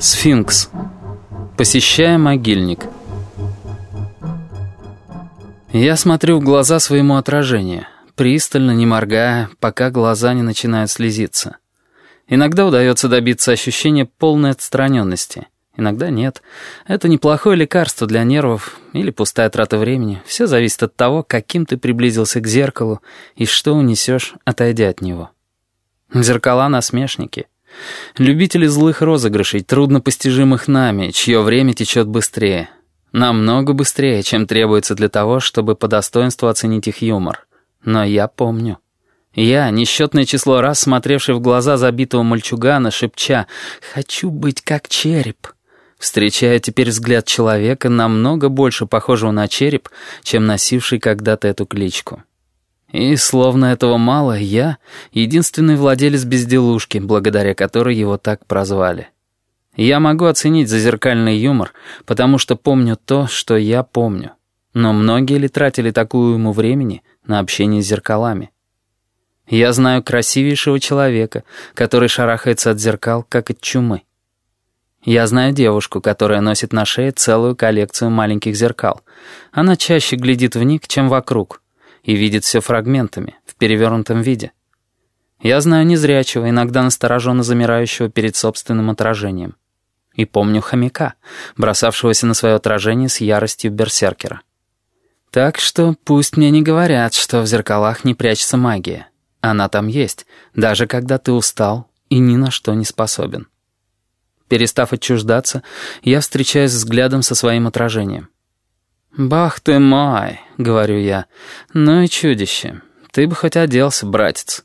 Сфинкс. Посещая могильник. Я смотрю в глаза своему отражению, пристально, не моргая, пока глаза не начинают слезиться. Иногда удается добиться ощущения полной отстраненности, иногда нет. Это неплохое лекарство для нервов или пустая трата времени. Все зависит от того, каким ты приблизился к зеркалу и что унесешь, отойдя от него. Зеркала — насмешники. Любители злых розыгрышей, труднопостижимых нами, чье время течет быстрее. Намного быстрее, чем требуется для того, чтобы по достоинству оценить их юмор. Но я помню. Я, несчетное число раз смотревший в глаза забитого мальчугана, шепча «Хочу быть как череп», встречая теперь взгляд человека, намного больше похожего на череп, чем носивший когда-то эту кличку. И, словно этого мало, я — единственный владелец безделушки, благодаря которой его так прозвали. Я могу оценить зазеркальный юмор, потому что помню то, что я помню. Но многие ли тратили такую ему времени на общение с зеркалами? Я знаю красивейшего человека, который шарахается от зеркал, как от чумы. Я знаю девушку, которая носит на шее целую коллекцию маленьких зеркал. Она чаще глядит в них, чем вокруг и видит все фрагментами, в перевернутом виде. Я знаю незрячего, иногда настороженно замирающего перед собственным отражением. И помню хомяка, бросавшегося на свое отражение с яростью берсеркера. Так что пусть мне не говорят, что в зеркалах не прячется магия. Она там есть, даже когда ты устал и ни на что не способен. Перестав отчуждаться, я встречаюсь взглядом со своим отражением. «Бах ты мой!» — говорю я. «Ну и чудище. Ты бы хоть оделся, братец».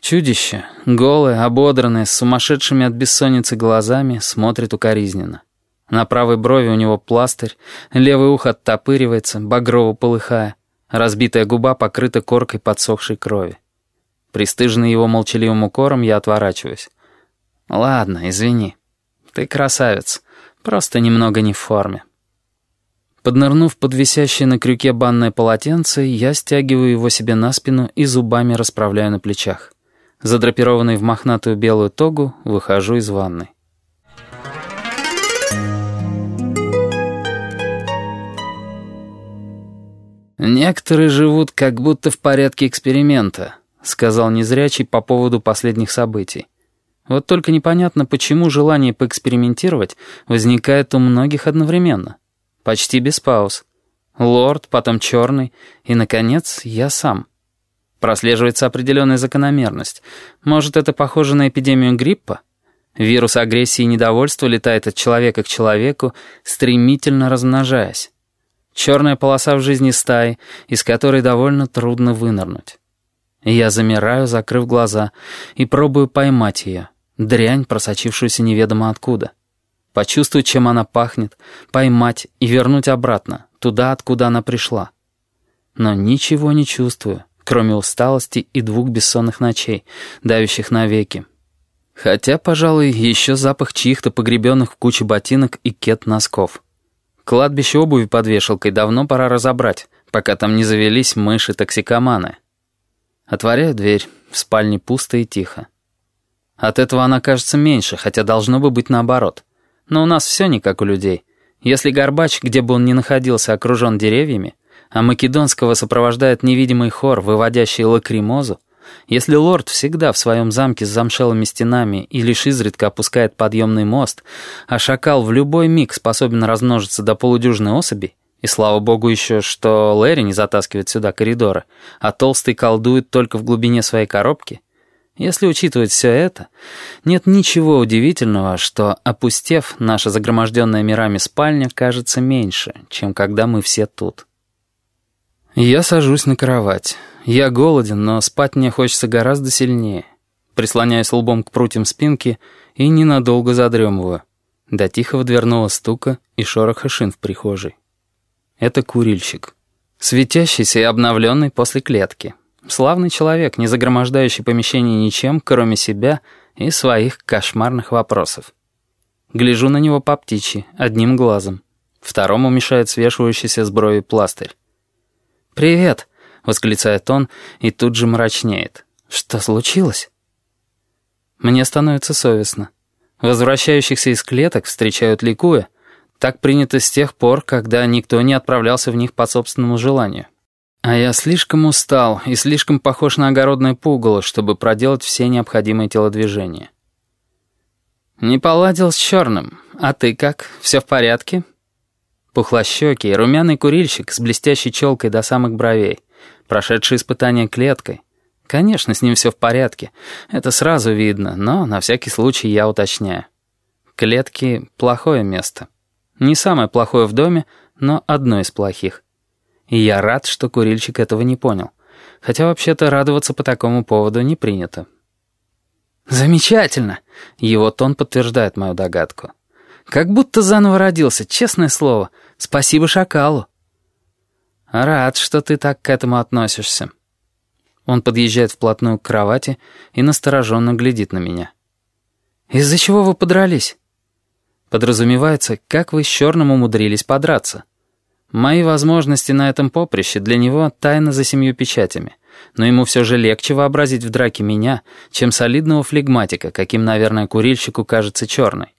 Чудище, голое, ободранное, с сумасшедшими от бессонницы глазами, смотрит укоризненно. На правой брови у него пластырь, левое ухо оттопыривается, багрово полыхая, разбитая губа покрыта коркой подсохшей крови. Пристыженный его молчаливым укором, я отворачиваюсь. «Ладно, извини. Ты красавец, просто немного не в форме». Поднырнув под висящее на крюке банное полотенце, я стягиваю его себе на спину и зубами расправляю на плечах. Задрапированный в мохнатую белую тогу, выхожу из ванной. «Некоторые живут как будто в порядке эксперимента», — сказал незрячий по поводу последних событий. Вот только непонятно, почему желание поэкспериментировать возникает у многих одновременно. Почти без пауз. Лорд, потом черный, и, наконец, я сам. Прослеживается определенная закономерность. Может, это похоже на эпидемию гриппа? Вирус агрессии и недовольства летает от человека к человеку, стремительно размножаясь. Черная полоса в жизни стаи, из которой довольно трудно вынырнуть. Я замираю, закрыв глаза, и пробую поймать ее, дрянь, просочившуюся неведомо откуда почувствовать, чем она пахнет, поймать и вернуть обратно, туда, откуда она пришла. Но ничего не чувствую, кроме усталости и двух бессонных ночей, давящих навеки. Хотя, пожалуй, еще запах чьих-то погребенных в куче ботинок и кет-носков. Кладбище обуви под вешалкой давно пора разобрать, пока там не завелись мыши-токсикоманы. Отворяю дверь, в спальне пусто и тихо. От этого она кажется меньше, хотя должно бы быть наоборот. Но у нас все не как у людей. Если Горбач, где бы он ни находился, окружен деревьями, а Македонского сопровождает невидимый хор, выводящий лакримозу, если лорд всегда в своем замке с замшелыми стенами и лишь изредка опускает подъемный мост, а шакал в любой миг способен размножиться до полудюжины особей, и слава богу еще, что Лэри не затаскивает сюда коридоры, а толстый колдует только в глубине своей коробки, если учитывать все это, нет ничего удивительного, что, опустев, наша загроможденная мирами спальня кажется меньше, чем когда мы все тут. Я сажусь на кровать. Я голоден, но спать мне хочется гораздо сильнее. Прислоняюсь лбом к прутьям спинки и ненадолго задремываю. До тихого дверного стука и шороха шин в прихожей. Это курильщик. Светящийся и обновленный после клетки. Славный человек, не загромождающий помещение ничем, кроме себя и своих кошмарных вопросов. Гляжу на него по птичьи, одним глазом. Второму мешает свешивающийся с брови пластырь. «Привет!» — восклицает он и тут же мрачнеет. «Что случилось?» Мне становится совестно. Возвращающихся из клеток встречают ликуя. Так принято с тех пор, когда никто не отправлялся в них по собственному желанию. А я слишком устал и слишком похож на огородное пугало, чтобы проделать все необходимые телодвижения. «Не поладил с черным. А ты как? Все в порядке?» Пухлощекий, румяный курильщик с блестящей челкой до самых бровей, прошедший испытание клеткой. Конечно, с ним все в порядке. Это сразу видно, но на всякий случай я уточняю. Клетки — плохое место. Не самое плохое в доме, но одно из плохих. И я рад, что курильщик этого не понял. Хотя вообще-то радоваться по такому поводу не принято. «Замечательно!» Его тон подтверждает мою догадку. «Как будто заново родился, честное слово». Спасибо шакалу». «Рад, что ты так к этому относишься». Он подъезжает вплотную к кровати и настороженно глядит на меня. «Из-за чего вы подрались?» Подразумевается, как вы с Черным умудрились подраться. Мои возможности на этом поприще для него тайна за семью печатями, но ему все же легче вообразить в драке меня, чем солидного флегматика, каким, наверное, курильщику кажется Черный.